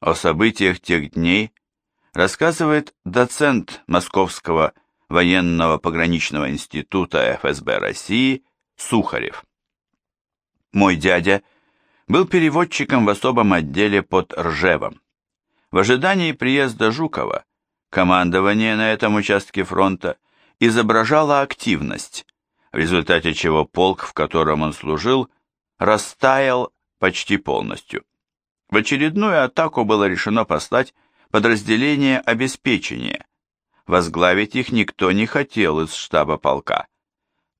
О событиях тех дней рассказывает доцент Московского военного пограничного института ФСБ России Сухарев. Мой дядя был переводчиком в особом отделе под Ржевом. В ожидании приезда Жукова командование на этом участке фронта изображало активность, в результате чего полк, в котором он служил, растаял почти полностью. В очередную атаку было решено послать подразделение обеспечения. Возглавить их никто не хотел из штаба полка.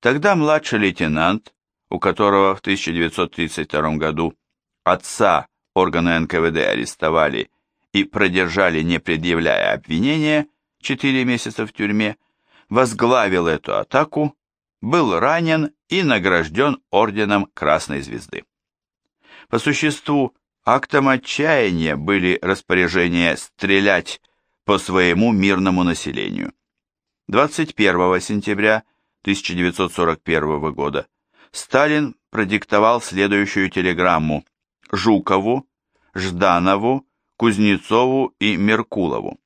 Тогда младший лейтенант, у которого в 1932 году отца органы НКВД арестовали и продержали, не предъявляя обвинения, 4 месяца в тюрьме, возглавил эту атаку, был ранен и награжден орденом Красной Звезды. По существу, актом отчаяния были распоряжения стрелять по своему мирному населению. 21 сентября 1941 года Сталин продиктовал следующую телеграмму Жукову, Жданову, Кузнецову и Меркулову.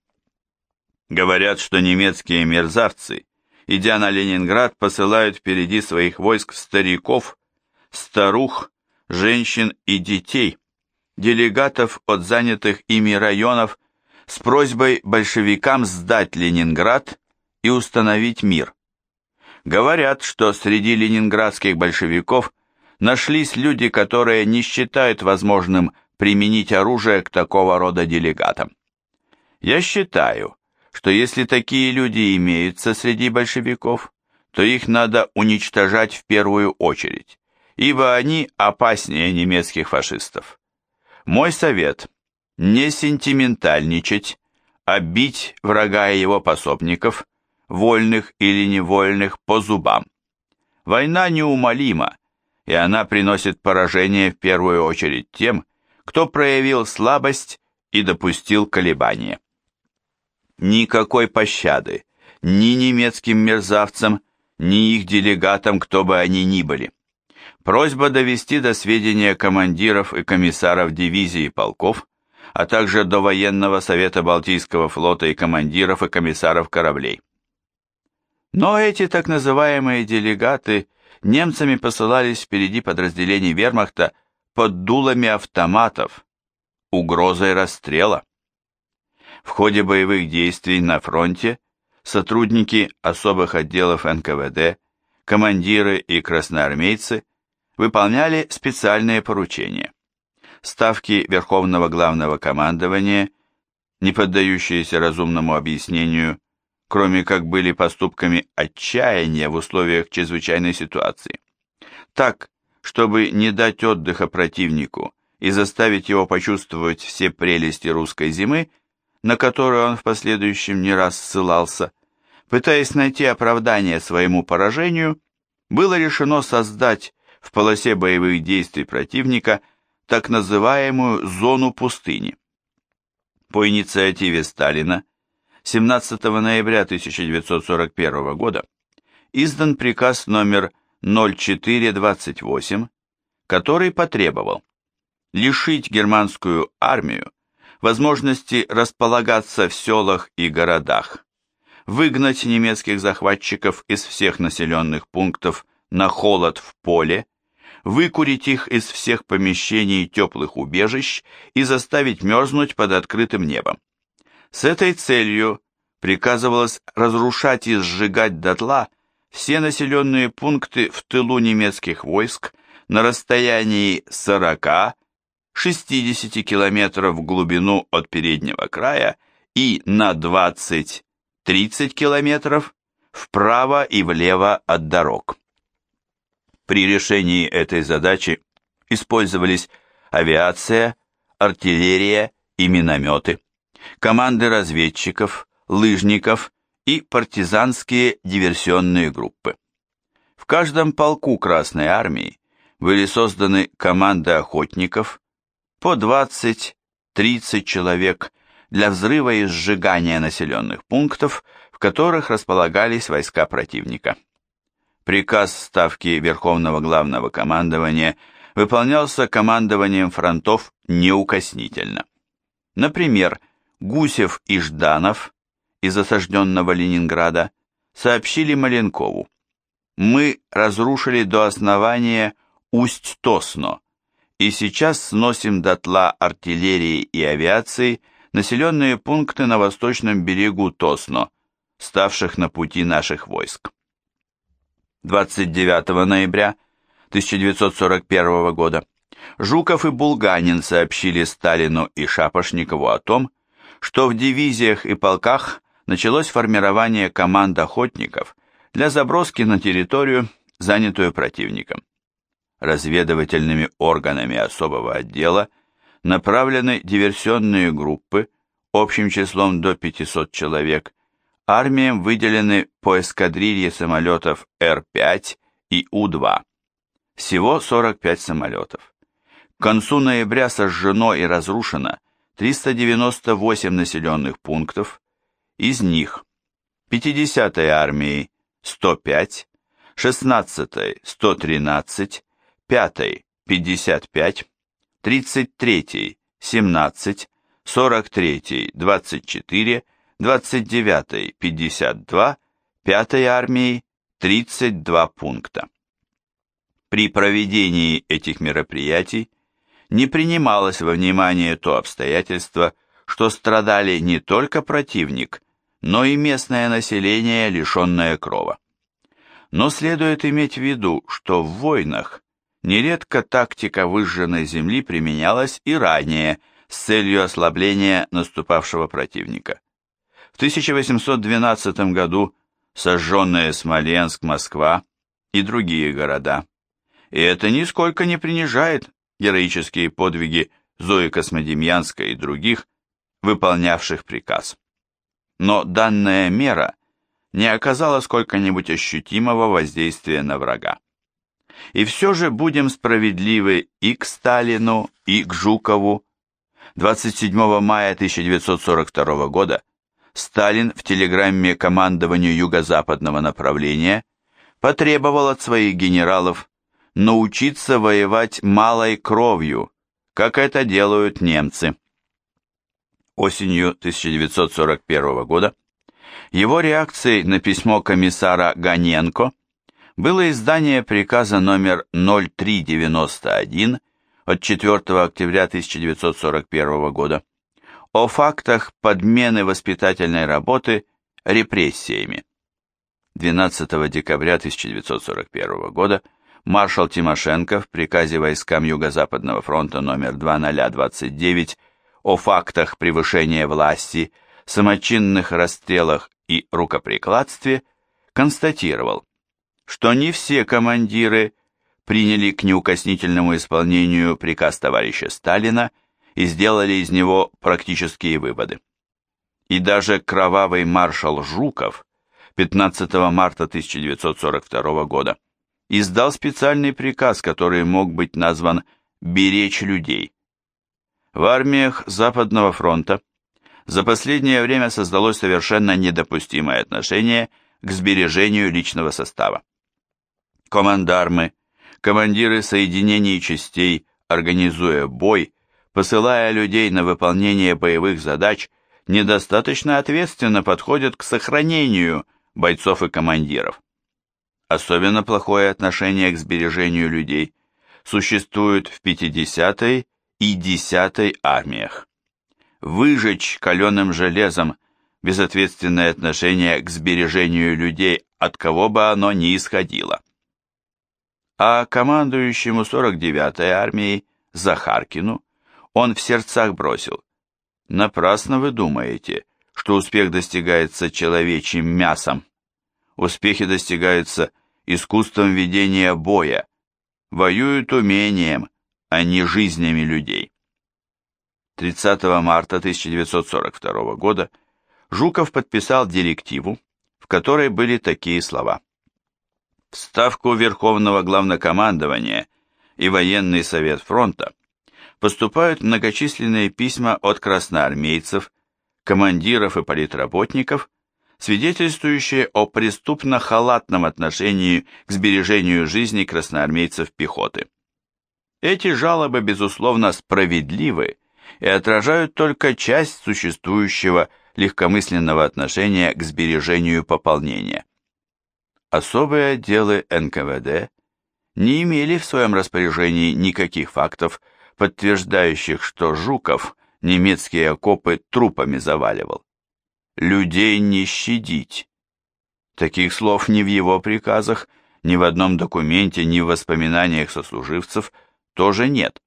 Говорят, что немецкие мерзавцы, идя на Ленинград, посылают впереди своих войск стариков, старух, женщин и детей, делегатов от занятых ими районов с просьбой большевикам сдать Ленинград и установить мир. Говорят, что среди ленинградских большевиков нашлись люди, которые не считают возможным применить оружие к такого рода делегатам. Я считаю, что если такие люди имеются среди большевиков, то их надо уничтожать в первую очередь, ибо они опаснее немецких фашистов. Мой совет – не сентиментальничать, а бить врага и его пособников, вольных или невольных, по зубам. Война неумолима, и она приносит поражение в первую очередь тем, кто проявил слабость и допустил колебания. Никакой пощады ни немецким мерзавцам, ни их делегатам, кто бы они ни были. Просьба довести до сведения командиров и комиссаров дивизий и полков, а также до военного совета Балтийского флота и командиров и комиссаров кораблей. Но эти так называемые делегаты немцами посылались впереди подразделений вермахта под дулами автоматов, угрозой расстрела. В ходе боевых действий на фронте сотрудники особых отделов НКВД, командиры и красноармейцы выполняли специальные поручения. Ставки Верховного Главного Командования, не поддающиеся разумному объяснению, кроме как были поступками отчаяния в условиях чрезвычайной ситуации. Так, чтобы не дать отдыха противнику и заставить его почувствовать все прелести русской зимы, на которую он в последующем не раз ссылался, пытаясь найти оправдание своему поражению, было решено создать в полосе боевых действий противника так называемую зону пустыни. По инициативе Сталина 17 ноября 1941 года издан приказ номер 0428, который потребовал лишить германскую армию возможности располагаться в селах и городах, выгнать немецких захватчиков из всех населенных пунктов на холод в поле, выкурить их из всех помещений теплых убежищ и заставить мерзнуть под открытым небом. С этой целью приказывалось разрушать и сжигать дотла все населенные пункты в тылу немецких войск на расстоянии 40-60 километров в глубину от переднего края и на 20-30 километров вправо и влево от дорог. При решении этой задачи использовались авиация, артиллерия и минометы, команды разведчиков, лыжников и партизанские диверсионные группы. В каждом полку Красной Армии были созданы команды охотников, по 20-30 человек для взрыва и сжигания населенных пунктов, в которых располагались войска противника. Приказ Ставки Верховного Главного Командования выполнялся командованием фронтов неукоснительно. Например, Гусев и Жданов из осажденного Ленинграда сообщили Маленкову, «Мы разрушили до основания Усть-Тосно и сейчас сносим дотла артиллерии и авиации населенные пункты на восточном берегу Тосно, ставших на пути наших войск». 29 ноября 1941 года Жуков и Булганин сообщили Сталину и Шапошникову о том, что в дивизиях и полках началось формирование команд охотников для заброски на территорию, занятую противником. Разведывательными органами особого отдела направлены диверсионные группы общим числом до 500 человек, армиям выделены по эскадрилье самолетов Р-5 и У-2. Всего 45 самолетов. К концу ноября сожжено и разрушено 398 населенных пунктов, из них 50-й армией 105, 16-й 113, 5-й 55, 33-й 17, 43-й 24, 29-й 52, 5-й армией 32 пункта. При проведении этих мероприятий не принималось во внимание то обстоятельство, что страдали не только противник, но и местное население, лишенное крова. Но следует иметь в виду, что в войнах нередко тактика выжженной земли применялась и ранее с целью ослабления наступавшего противника. В 1812 году сожженные Смоленск, Москва и другие города. И это нисколько не принижает героические подвиги Зои Космодемьянской и других, выполнявших приказ. Но данная мера не оказала сколько-нибудь ощутимого воздействия на врага. И все же будем справедливы и к Сталину, и к Жукову. 27 мая 1942 года Сталин в телеграмме командованию юго-западного направления потребовал от своих генералов научиться воевать малой кровью, как это делают немцы. Осенью 1941 года его реакцией на письмо комиссара Ганенко было издание приказа номер 0391 от 4 октября 1941 года о фактах подмены воспитательной работы репрессиями. 12 декабря 1941 года маршал Тимошенко в приказе войскам Юго-Западного фронта номер 2029 о фактах превышения власти, самочинных расстрелах и рукоприкладстве констатировал, что не все командиры приняли к неукоснительному исполнению приказ товарища Сталина и сделали из него практические выводы. И даже кровавый маршал Жуков 15 марта 1942 года издал специальный приказ, который мог быть назван «беречь людей». В армиях Западного фронта за последнее время создалось совершенно недопустимое отношение к сбережению личного состава. Командармы, командиры соединений частей, организуя бой, посылая людей на выполнение боевых задач, недостаточно ответственно подходят к сохранению бойцов и командиров. Особенно плохое отношение к сбережению людей существует в 50-й и 10-й армиях. Выжечь каленым железом безответственное отношение к сбережению людей, от кого бы оно ни исходило. А командующему 49-й армией Захаркину он в сердцах бросил. Напрасно вы думаете, что успех достигается человечьим мясом. Успехи достигаются искусством ведения боя, воюют умением, а не жизнями людей. 30 марта 1942 года Жуков подписал директиву, в которой были такие слова. В Ставку Верховного Главнокомандования и Военный Совет Фронта поступают многочисленные письма от красноармейцев, командиров и политработников свидетельствующее о преступно-халатном отношении к сбережению жизни красноармейцев пехоты. Эти жалобы, безусловно, справедливы и отражают только часть существующего легкомысленного отношения к сбережению пополнения. Особые отделы НКВД не имели в своем распоряжении никаких фактов, подтверждающих, что Жуков немецкие окопы трупами заваливал. «Людей не щадить». Таких слов ни в его приказах, ни в одном документе, ни в воспоминаниях сослуживцев тоже нет.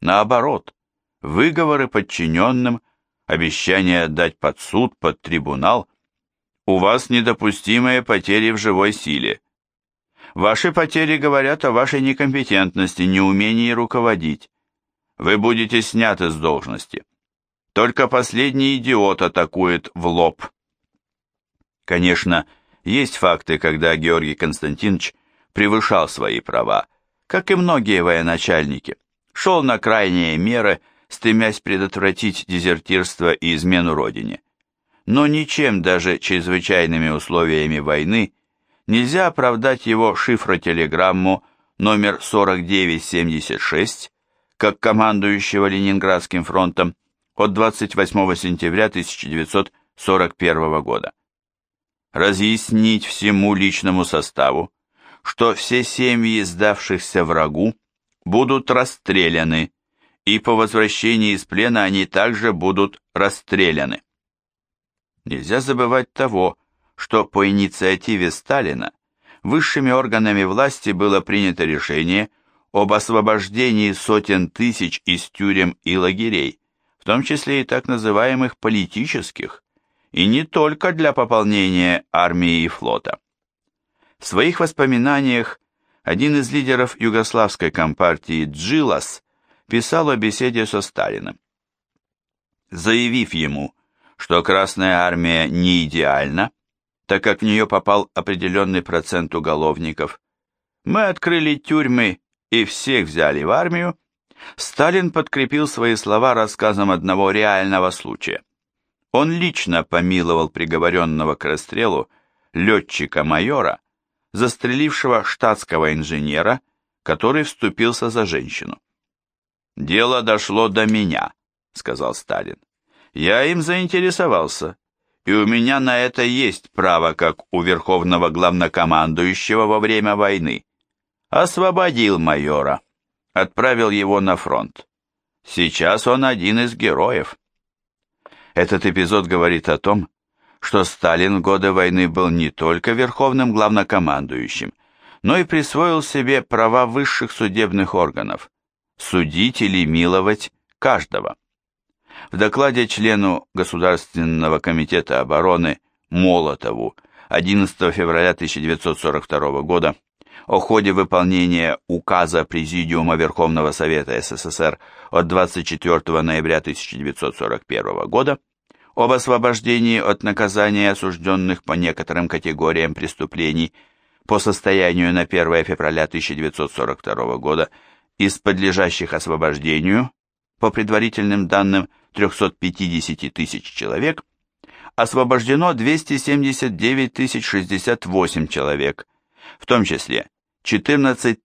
Наоборот, выговоры подчиненным, обещание отдать под суд, под трибунал. У вас недопустимые потери в живой силе. Ваши потери говорят о вашей некомпетентности, неумении руководить. Вы будете сняты с должности. Только последний идиот атакует в лоб. Конечно, есть факты, когда Георгий Константинович превышал свои права, как и многие военачальники, шел на крайние меры, стремясь предотвратить дезертирство и измену родине. Но ничем, даже чрезвычайными условиями войны, нельзя оправдать его шифротелеграмму номер 4976 как командующего Ленинградским фронтом от 28 сентября 1941 года. Разъяснить всему личному составу, что все семьи сдавшихся врагу будут расстреляны, и по возвращении из плена они также будут расстреляны. Нельзя забывать того, что по инициативе Сталина высшими органами власти было принято решение об освобождении сотен тысяч из тюрем и лагерей, в том числе и так называемых политических, и не только для пополнения армии и флота. В своих воспоминаниях один из лидеров югославской компартии Джилас писал о беседе со Сталиным. Заявив ему, что Красная Армия не идеальна, так как в нее попал определенный процент уголовников, мы открыли тюрьмы и всех взяли в армию, Сталин подкрепил свои слова рассказом одного реального случая. Он лично помиловал приговоренного к расстрелу летчика-майора, застрелившего штатского инженера, который вступился за женщину. «Дело дошло до меня», — сказал Сталин. «Я им заинтересовался, и у меня на это есть право, как у верховного главнокомандующего во время войны. Освободил майора, отправил его на фронт. Сейчас он один из героев». Этот эпизод говорит о том, что Сталин в годы войны был не только верховным главнокомандующим, но и присвоил себе права высших судебных органов – судить или миловать каждого. В докладе члену Государственного комитета обороны Молотову 11 февраля 1942 года о ходе выполнения указа Президиума Верховного Совета СССР от 24 ноября 1941 года об освобождении от наказания осужденных по некоторым категориям преступлений по состоянию на 1 февраля 1942 года из подлежащих освобождению, по предварительным данным 350 тысяч человек, освобождено 279 068 человек, в том числе 14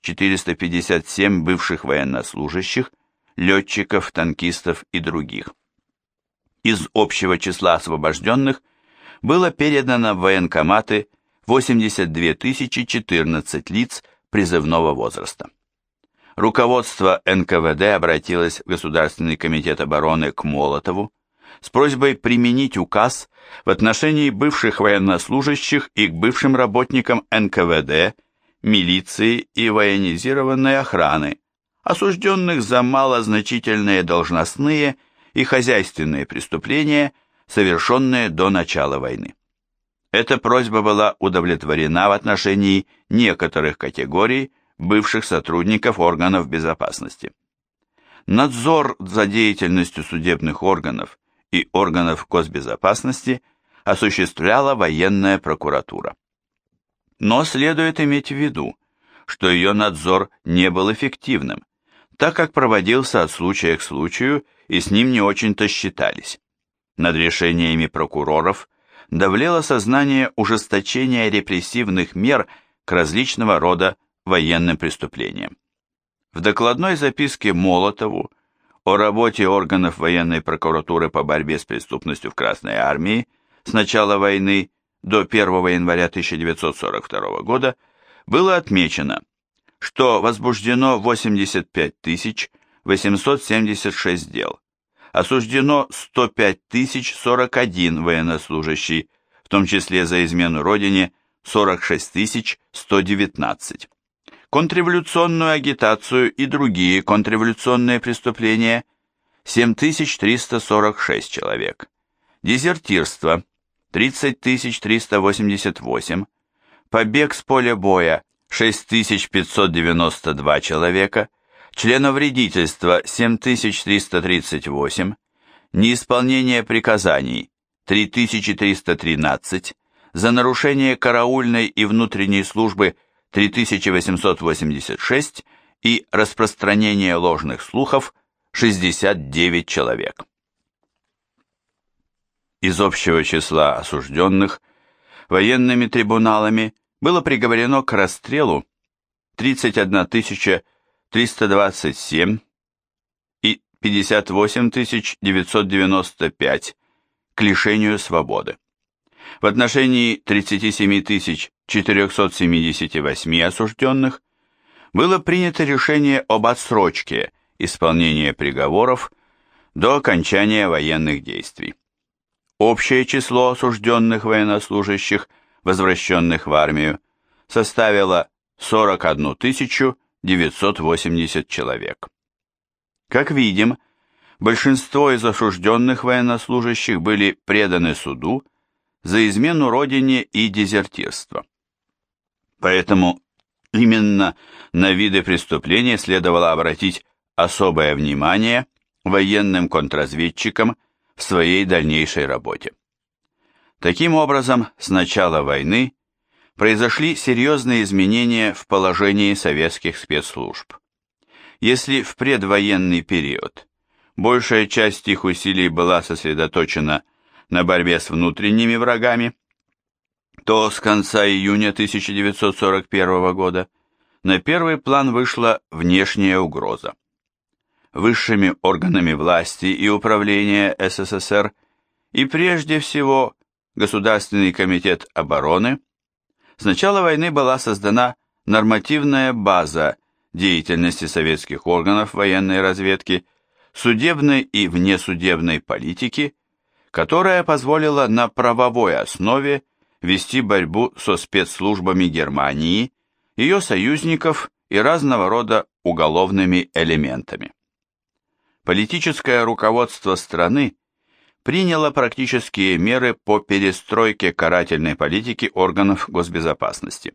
457 бывших военнослужащих, летчиков, танкистов и других. Из общего числа освобожденных было передано в военкоматы 82 014 лиц призывного возраста. Руководство НКВД обратилось в Государственный комитет обороны к Молотову с просьбой применить указ в отношении бывших военнослужащих и к бывшим работникам НКВД, милиции и военизированной охраны, осужденных за малозначительные должностные и хозяйственные преступления, совершенные до начала войны. Эта просьба была удовлетворена в отношении некоторых категорий бывших сотрудников органов безопасности. Надзор за деятельностью судебных органов и органов госбезопасности осуществляла военная прокуратура. Но следует иметь в виду, что ее надзор не был эффективным, так как проводился от случая к случаю и с ним не очень-то считались. Над решениями прокуроров давлело сознание ужесточения репрессивных мер к различного рода военным преступлениям. В докладной записке Молотову о работе органов военной прокуратуры по борьбе с преступностью в Красной армии с начала войны до 1 января 1942 года было отмечено, что возбуждено 85 876 дел, осуждено 105 041 военнослужащий, в том числе за измену Родине 46 119 контрреволюционную агитацию и другие контрреволюционные преступления. 7346 человек, дезертирство. 30388, побег с поля боя. 6592 человека, членовредительство. 7338, неисполнение приказаний. 3313, за нарушение караульной и внутренней службы 3886 и распространение ложных слухов 69 человек. Из общего числа осужденных военными трибуналами было приговорено к расстрелу 31 327 и 58 995 к лишению свободы. В отношении 37 478 осужденных было принято решение об отсрочке исполнения приговоров до окончания военных действий. Общее число осужденных военнослужащих, возвращенных в армию, составило 41 980 человек. Как видим, большинство из осужденных военнослужащих были преданы суду за измену родине и дезертирство. Поэтому именно на виды преступления следовало обратить особое внимание военным контрразведчикам в своей дальнейшей работе. Таким образом, с начала войны произошли серьезные изменения в положении советских спецслужб. Если в предвоенный период большая часть их усилий была сосредоточена на борьбе с внутренними врагами, то с конца июня 1941 года на первый план вышла внешняя угроза. Высшими органами власти и управления СССР и прежде всего Государственный комитет обороны с начала войны была создана нормативная база деятельности советских органов военной разведки, судебной и внесудебной политики которая позволила на правовой основе вести борьбу со спецслужбами Германии, ее союзников и разного рода уголовными элементами. Политическое руководство страны приняло практические меры по перестройке карательной политики органов госбезопасности.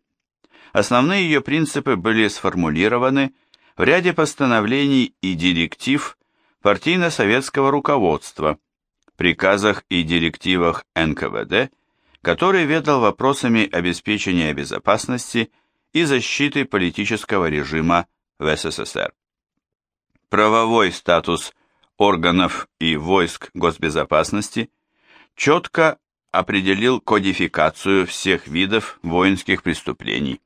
Основные ее принципы были сформулированы в ряде постановлений и директив партийно-советского руководства – приказах и директивах НКВД, который ведал вопросами обеспечения безопасности и защиты политического режима в СССР. Правовой статус органов и войск госбезопасности четко определил кодификацию всех видов воинских преступлений,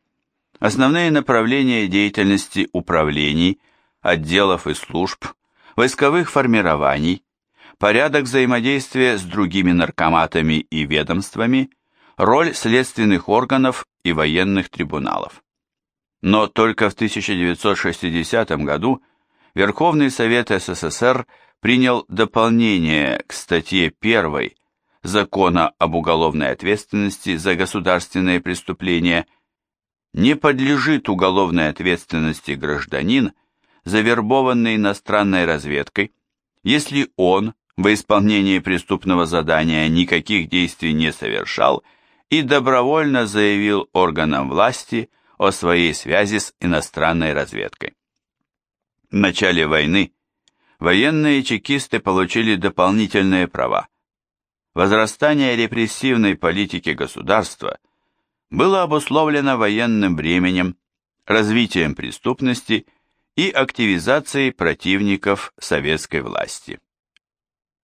основные направления деятельности управлений, отделов и служб, войсковых формирований, порядок взаимодействия с другими наркоматами и ведомствами, роль следственных органов и военных трибуналов. Но только в 1960 году Верховный Совет СССР принял дополнение к статье 1 Закона об уголовной ответственности за государственные преступления не подлежит уголовной ответственности гражданин, завербованный иностранной разведкой, если он во исполнении преступного задания никаких действий не совершал и добровольно заявил органам власти о своей связи с иностранной разведкой. В начале войны военные чекисты получили дополнительные права. Возрастание репрессивной политики государства было обусловлено военным временем, развитием преступности и активизацией противников советской власти.